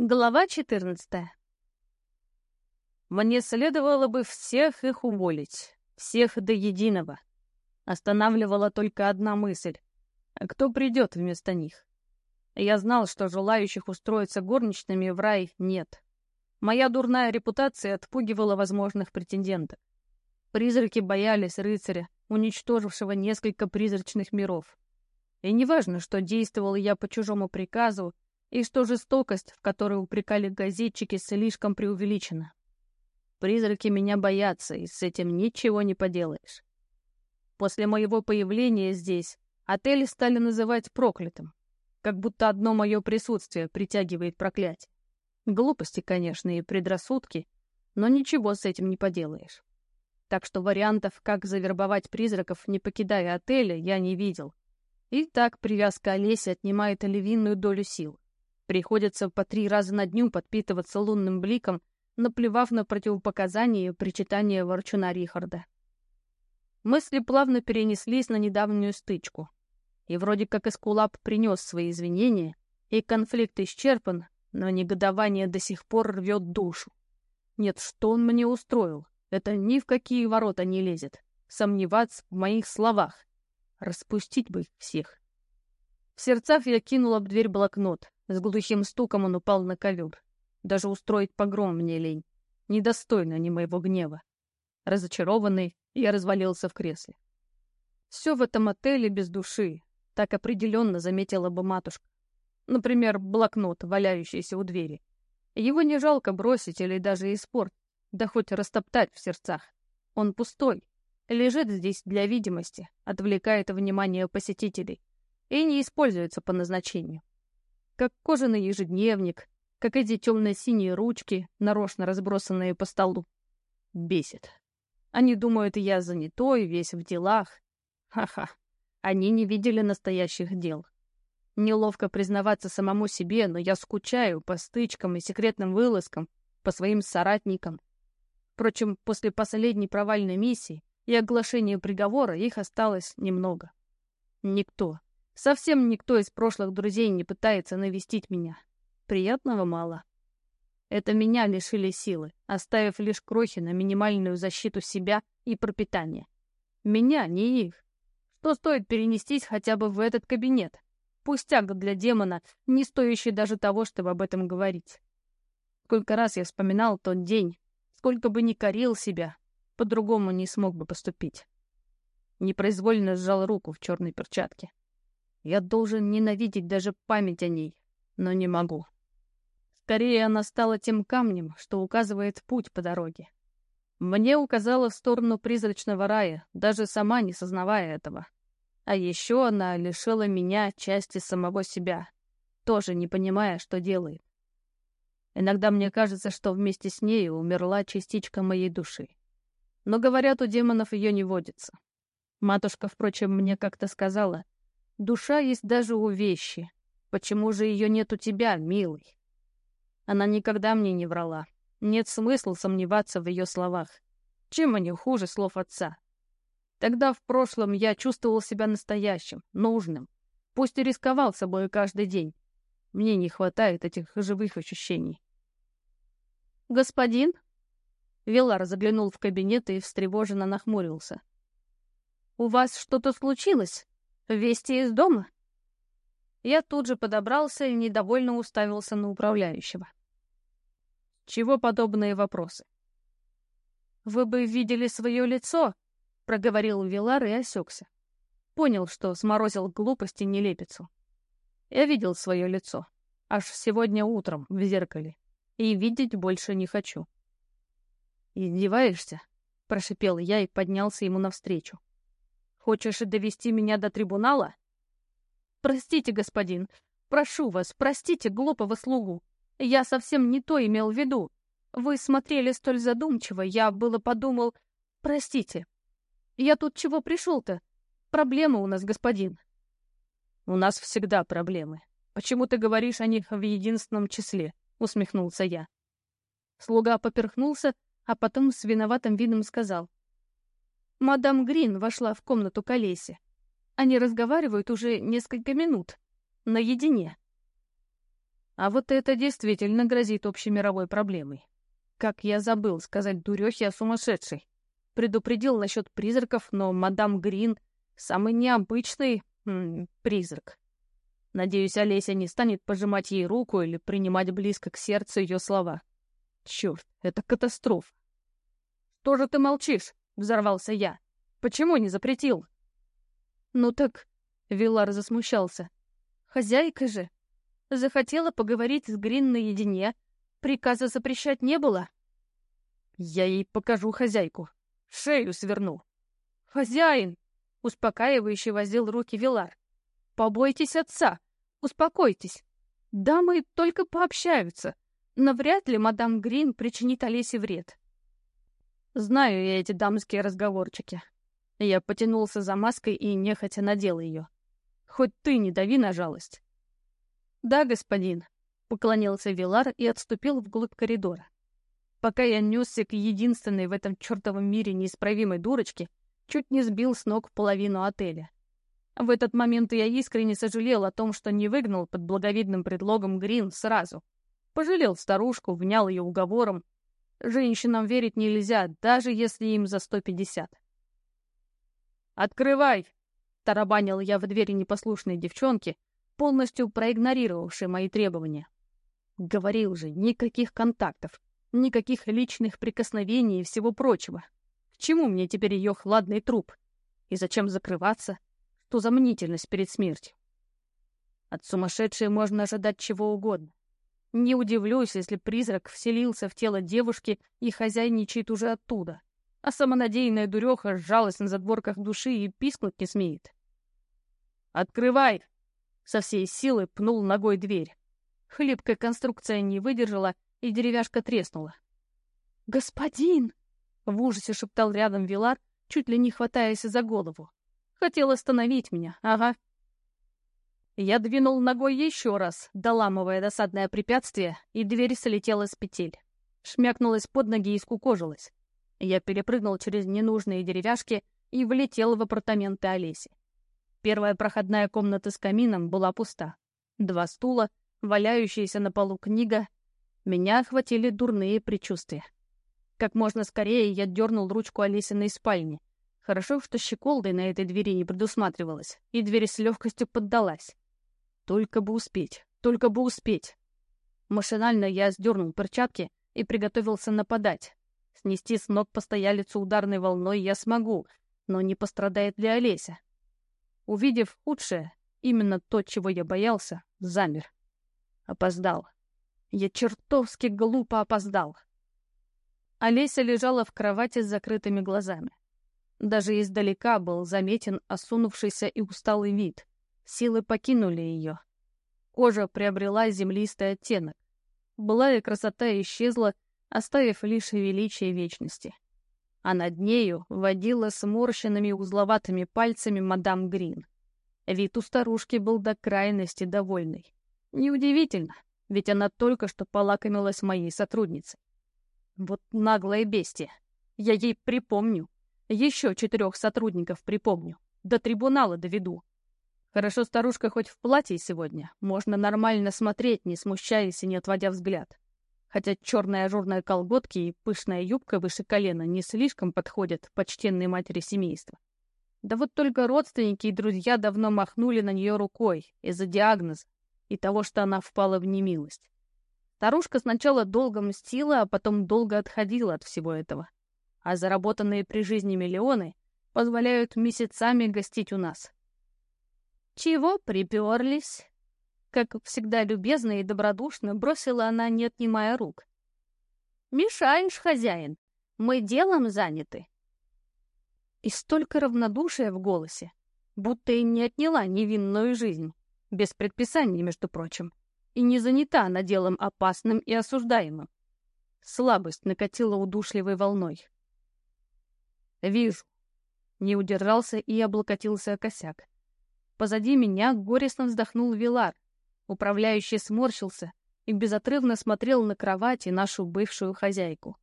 Глава 14 Мне следовало бы всех их уволить, всех до единого. Останавливала только одна мысль. Кто придет вместо них? Я знал, что желающих устроиться горничными в рай нет. Моя дурная репутация отпугивала возможных претендентов. Призраки боялись рыцаря, уничтожившего несколько призрачных миров. И неважно, что действовал я по чужому приказу, и что жестокость, в которой упрекали газетчики, слишком преувеличена. Призраки меня боятся, и с этим ничего не поделаешь. После моего появления здесь отель стали называть проклятым, как будто одно мое присутствие притягивает проклятие. Глупости, конечно, и предрассудки, но ничего с этим не поделаешь. Так что вариантов, как завербовать призраков, не покидая отеля, я не видел. И так привязка Олеси отнимает львиную долю сил. Приходится по три раза на дню подпитываться лунным бликом, наплевав на противопоказания и причитания ворчуна Рихарда. Мысли плавно перенеслись на недавнюю стычку. И вроде как Эскулап принес свои извинения, и конфликт исчерпан, но негодование до сих пор рвет душу. Нет, что он мне устроил? Это ни в какие ворота не лезет. Сомневаться в моих словах. Распустить бы их всех. В сердцах я кинула в дверь блокнот. С глухим стуком он упал на ковер. Даже устроить погром мне лень. Недостойно они моего гнева. Разочарованный, я развалился в кресле. Все в этом отеле без души. Так определенно заметила бы матушка. Например, блокнот, валяющийся у двери. Его не жалко бросить или даже испортить, да хоть растоптать в сердцах. Он пустой, лежит здесь для видимости, отвлекает внимание посетителей и не используется по назначению как кожаный ежедневник, как эти темно-синие ручки, нарочно разбросанные по столу. Бесит. Они думают, я занятой, весь в делах. Ха-ха. Они не видели настоящих дел. Неловко признаваться самому себе, но я скучаю по стычкам и секретным вылазкам, по своим соратникам. Впрочем, после последней провальной миссии и оглашения приговора их осталось немного. Никто, Совсем никто из прошлых друзей не пытается навестить меня. Приятного мало. Это меня лишили силы, оставив лишь крохи на минимальную защиту себя и пропитание. Меня, не их. Что стоит перенестись хотя бы в этот кабинет? Пустяк для демона, не стоящий даже того, чтобы об этом говорить. Сколько раз я вспоминал тот день, сколько бы ни корил себя, по-другому не смог бы поступить. Непроизвольно сжал руку в черной перчатке. Я должен ненавидеть даже память о ней, но не могу. Скорее, она стала тем камнем, что указывает путь по дороге. Мне указала в сторону призрачного рая, даже сама не сознавая этого. А еще она лишила меня части самого себя, тоже не понимая, что делает. Иногда мне кажется, что вместе с ней умерла частичка моей души. Но, говорят, у демонов ее не водится. Матушка, впрочем, мне как-то сказала — Душа есть даже у вещи. Почему же ее нет у тебя, милый? Она никогда мне не врала. Нет смысла сомневаться в ее словах. Чем они хуже слов отца? Тогда в прошлом я чувствовал себя настоящим, нужным. Пусть и рисковал собой каждый день. Мне не хватает этих живых ощущений. «Господин?» Велар заглянул в кабинет и встревоженно нахмурился. «У вас что-то случилось?» Вести из дома? Я тут же подобрался и недовольно уставился на управляющего. Чего подобные вопросы? «Вы бы видели свое лицо», — проговорил Вилар и осекся. Понял, что сморозил глупости нелепицу. Я видел свое лицо. Аж сегодня утром в зеркале. И видеть больше не хочу. «Издеваешься?» — прошипел я и поднялся ему навстречу. Хочешь довести меня до трибунала? Простите, господин. Прошу вас, простите глупого слугу. Я совсем не то имел в виду. Вы смотрели столь задумчиво, я было подумал... Простите. Я тут чего пришел-то? Проблемы у нас, господин. У нас всегда проблемы. Почему ты говоришь о них в единственном числе? Усмехнулся я. Слуга поперхнулся, а потом с виноватым видом сказал. Мадам Грин вошла в комнату к Олесе. Они разговаривают уже несколько минут. Наедине. А вот это действительно грозит общемировой проблемой. Как я забыл сказать дурехе о сумасшедшей. Предупредил насчет призраков, но мадам Грин — самый необычный м -м, призрак. Надеюсь, Олеся не станет пожимать ей руку или принимать близко к сердцу ее слова. Черт, это катастрофа. «Что же ты молчишь?» — взорвался я. «Почему не запретил?» «Ну так...» — Вилар засмущался. «Хозяйка же. Захотела поговорить с Грин наедине. Приказа запрещать не было». «Я ей покажу хозяйку. Шею сверну». «Хозяин!» — успокаивающе возил руки Вилар. «Побойтесь отца. Успокойтесь. Дамы только пообщаются. Но вряд ли мадам Грин причинит Олесе вред». Знаю я эти дамские разговорчики. Я потянулся за маской и нехотя надел ее. Хоть ты не дави на жалость. Да, господин, поклонился Вилар и отступил вглубь коридора. Пока я несся к единственной в этом чертовом мире неисправимой дурочке, чуть не сбил с ног половину отеля. В этот момент я искренне сожалел о том, что не выгнал под благовидным предлогом Грин сразу. Пожалел старушку, внял ее уговором, Женщинам верить нельзя, даже если им за сто пятьдесят. «Открывай!» — тарабанил я в двери непослушной девчонки, полностью проигнорировавшей мои требования. Говорил же, никаких контактов, никаких личных прикосновений и всего прочего. К чему мне теперь ее хладный труп? И зачем закрываться? Что за мнительность перед смертью? От сумасшедшей можно ожидать чего угодно. Не удивлюсь, если призрак вселился в тело девушки и хозяйничает уже оттуда. А самонадеянная дуреха сжалась на задворках души и пискнуть не смеет. «Открывай!» Со всей силы пнул ногой дверь. Хлипкая конструкция не выдержала, и деревяшка треснула. «Господин!» — в ужасе шептал рядом Вилар, чуть ли не хватаясь за голову. «Хотел остановить меня, ага, я двинул ногой еще раз, доламывая досадное препятствие, и дверь слетела с петель. Шмякнулась под ноги и скукожилась. Я перепрыгнул через ненужные деревяшки и влетел в апартаменты Олеси. Первая проходная комната с камином была пуста. Два стула, валяющаяся на полу книга. Меня охватили дурные предчувствия. Как можно скорее я дернул ручку Олесиной спальни. Хорошо, что щеколдой на этой двери не предусматривалось, и дверь с легкостью поддалась. Только бы успеть, только бы успеть. Машинально я сдернул перчатки и приготовился нападать. Снести с ног постоялицу ударной волной я смогу, но не пострадает ли Олеся? Увидев худшее, именно то, чего я боялся, замер. Опоздал. Я чертовски глупо опоздал. Олеся лежала в кровати с закрытыми глазами. Даже издалека был заметен осунувшийся и усталый вид. Силы покинули ее. Кожа приобрела землистый оттенок. Былая красота исчезла, оставив лишь величие вечности. А над нею водила сморщенными узловатыми пальцами мадам Грин. Вид у старушки был до крайности довольный. Неудивительно, ведь она только что полакомилась моей сотрудницей. Вот наглое бестия. Я ей припомню. Еще четырех сотрудников припомню. До трибунала доведу. Хорошо старушка хоть в платье сегодня. Можно нормально смотреть, не смущаясь и не отводя взгляд. Хотя черные ажурные колготки и пышная юбка выше колена не слишком подходят почтенной матери семейства. Да вот только родственники и друзья давно махнули на нее рукой из-за диагноза и того, что она впала в немилость. Старушка сначала долго мстила, а потом долго отходила от всего этого. А заработанные при жизни миллионы позволяют месяцами гостить у нас. «Чего приперлись?» Как всегда любезно и добродушно бросила она, не отнимая рук. «Мешаешь, хозяин, мы делом заняты». И столько равнодушия в голосе, будто и не отняла невинную жизнь, без предписаний, между прочим, и не занята она делом опасным и осуждаемым. Слабость накатила удушливой волной. «Вижу». Не удержался и облокотился о косяк. Позади меня горестно вздохнул Вилар. Управляющий сморщился и безотрывно смотрел на кровать и нашу бывшую хозяйку.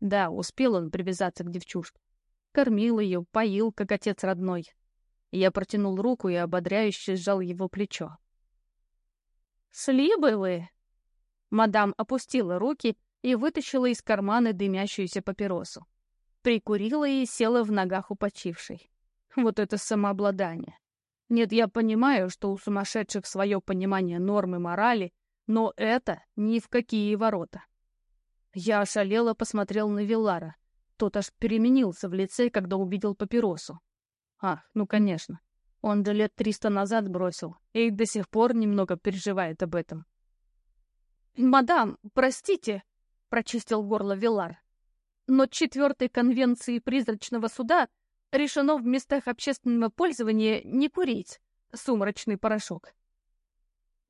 Да, успел он привязаться к девчушке. Кормил ее, поил, как отец родной. Я протянул руку и ободряюще сжал его плечо. «Шли бы вы!» Мадам опустила руки и вытащила из кармана дымящуюся папиросу. Прикурила и села в ногах у почившей. Вот это самообладание. Нет, я понимаю, что у сумасшедших свое понимание нормы морали, но это ни в какие ворота. Я ошалело посмотрел на Вилара. Тот аж переменился в лице, когда увидел папиросу. Ах, ну конечно. Он же лет триста назад бросил и до сих пор немного переживает об этом. «Мадам, простите», — прочистил горло Вилар, «но четвертой конвенции призрачного суда решено в местах общественного пользования не курить сумрачный порошок».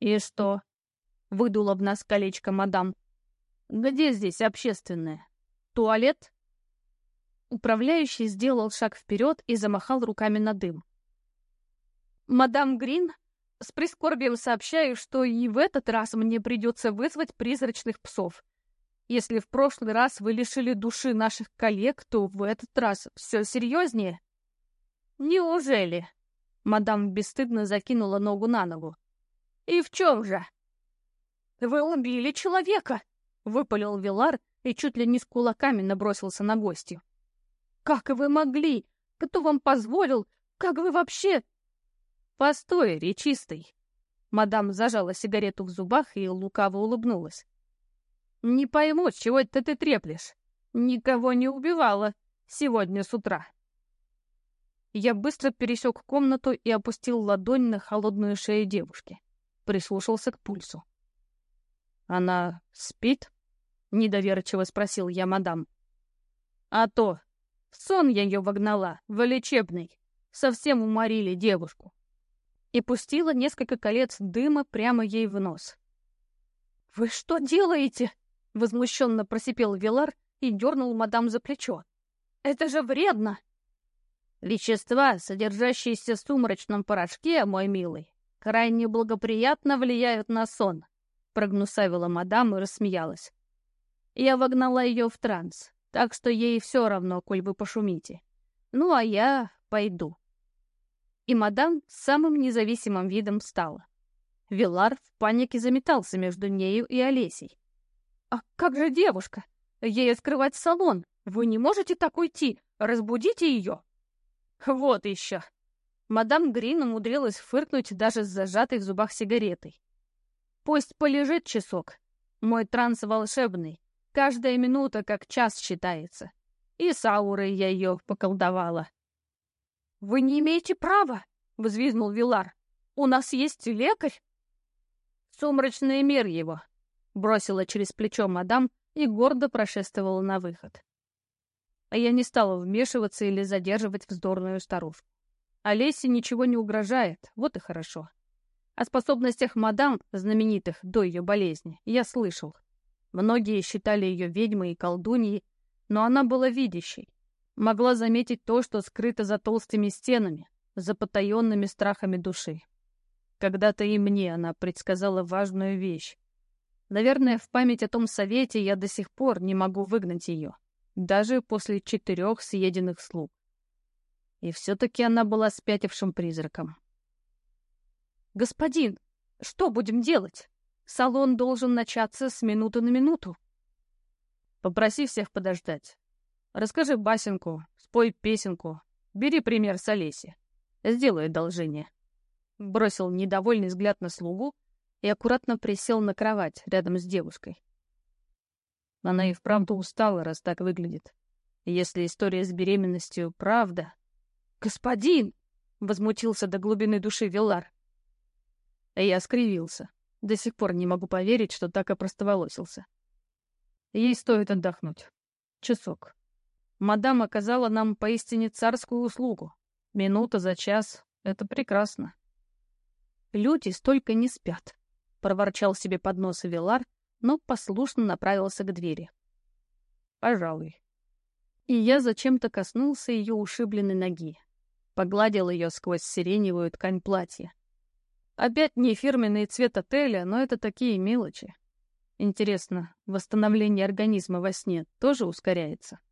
«И что?» — выдула в нас колечко мадам. «Где здесь общественное? Туалет?» Управляющий сделал шаг вперед и замахал руками на дым. «Мадам Грин, с прискорбием сообщаю, что и в этот раз мне придется вызвать призрачных псов. Если в прошлый раз вы лишили души наших коллег, то в этот раз все серьезнее». «Неужели?» Мадам бесстыдно закинула ногу на ногу. «И в чем же?» «Вы убили человека!» — выпалил Вилар и чуть ли не с кулаками набросился на гостью. «Как вы могли? Кто вам позволил? Как вы вообще...» «Постой, речистый!» Мадам зажала сигарету в зубах и лукаво улыбнулась. «Не пойму, чего это ты треплешь. Никого не убивала сегодня с утра». Я быстро пересек комнату и опустил ладонь на холодную шею девушки. Прислушался к пульсу. «Она спит?» — недоверчиво спросил я мадам. «А то! В сон я ее вогнала, в лечебный. Совсем уморили девушку и пустила несколько колец дыма прямо ей в нос. «Вы что делаете?» — возмущенно просипел Вилар и дернул мадам за плечо. «Это же вредно!» «Вещества, содержащиеся в сумрачном порошке, мой милый, крайне благоприятно влияют на сон», — прогнусавила мадам и рассмеялась. «Я вогнала ее в транс, так что ей все равно, коль вы пошумите. Ну, а я пойду» и мадам с самым независимым видом встала. Вилар в панике заметался между нею и Олесей. «А как же девушка? Ей скрывать салон. Вы не можете так уйти. Разбудите ее!» «Вот еще!» Мадам Грин умудрилась фыркнуть даже с зажатой в зубах сигаретой. «Пусть полежит часок. Мой транс волшебный. Каждая минута как час считается. И с аурой я ее поколдовала. «Вы не имеете права!» — взвизгнул Вилар. «У нас есть лекарь!» «Сумрачный мир его!» — бросила через плечо мадам и гордо прошествовала на выход. А я не стала вмешиваться или задерживать вздорную старушку. Олесе ничего не угрожает, вот и хорошо. О способностях мадам, знаменитых до ее болезни, я слышал. Многие считали ее ведьмой и колдуньей, но она была видящей, могла заметить то, что скрыто за толстыми стенами, за потаенными страхами души. Когда-то и мне она предсказала важную вещь. Наверное, в память о том совете я до сих пор не могу выгнать ее, даже после четырех съеденных слуг. И все-таки она была спятившим призраком. «Господин, что будем делать? Салон должен начаться с минуты на минуту». «Попроси всех подождать. Расскажи басенку, спой песенку. Бери пример с Олеси. Сделай одолжение. Бросил недовольный взгляд на слугу и аккуратно присел на кровать рядом с девушкой. Она и вправду устала, раз так выглядит. Если история с беременностью правда... «Господин!» — возмутился до глубины души Вилар. Я скривился. До сих пор не могу поверить, что так опростоволосился. Ей стоит отдохнуть. Часок. Мадам оказала нам поистине царскую услугу. Минута за час — это прекрасно. Люди столько не спят, — проворчал себе под нос Вилар, но послушно направился к двери. Пожалуй. И я зачем-то коснулся ее ушибленной ноги. Погладил ее сквозь сиреневую ткань платья. Опять не фирменный цвет отеля, но это такие мелочи. Интересно, восстановление организма во сне тоже ускоряется? —